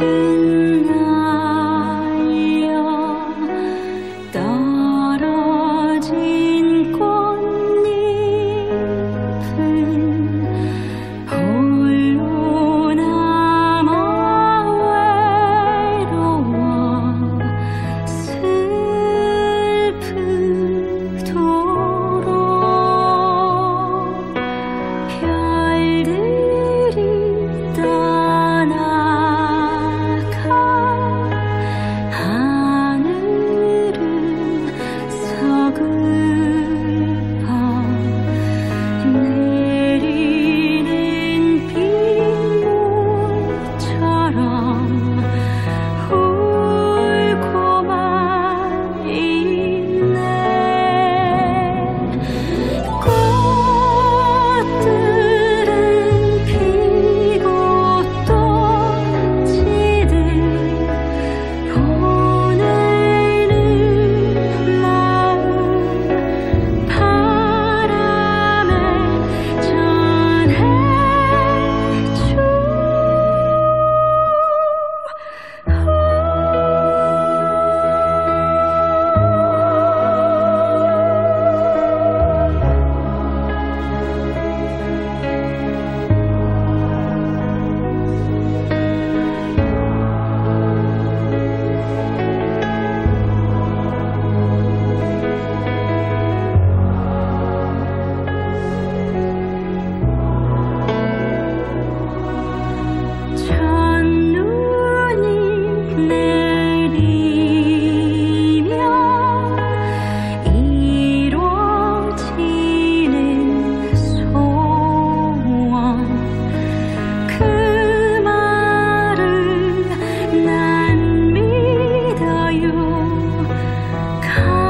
Thank you. you. Come